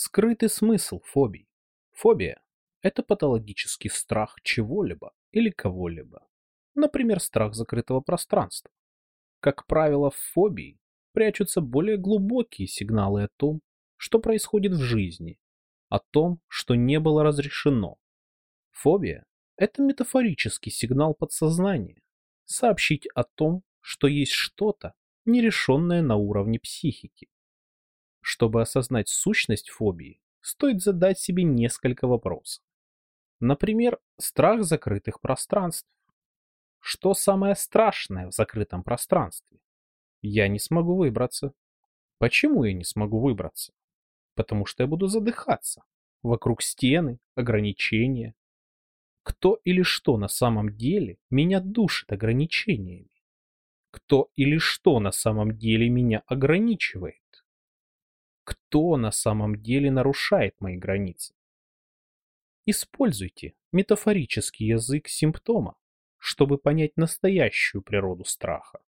Скрытый смысл фобий. Фобия – это патологический страх чего-либо или кого-либо. Например, страх закрытого пространства. Как правило, в фобии прячутся более глубокие сигналы о том, что происходит в жизни, о том, что не было разрешено. Фобия – это метафорический сигнал подсознания, сообщить о том, что есть что-то, нерешенное на уровне психики. Чтобы осознать сущность фобии, стоит задать себе несколько вопросов. Например, страх закрытых пространств. Что самое страшное в закрытом пространстве? Я не смогу выбраться. Почему я не смогу выбраться? Потому что я буду задыхаться. Вокруг стены, ограничения. Кто или что на самом деле меня душит ограничениями? Кто или что на самом деле меня ограничивает? Кто на самом деле нарушает мои границы? Используйте метафорический язык симптома, чтобы понять настоящую природу страха.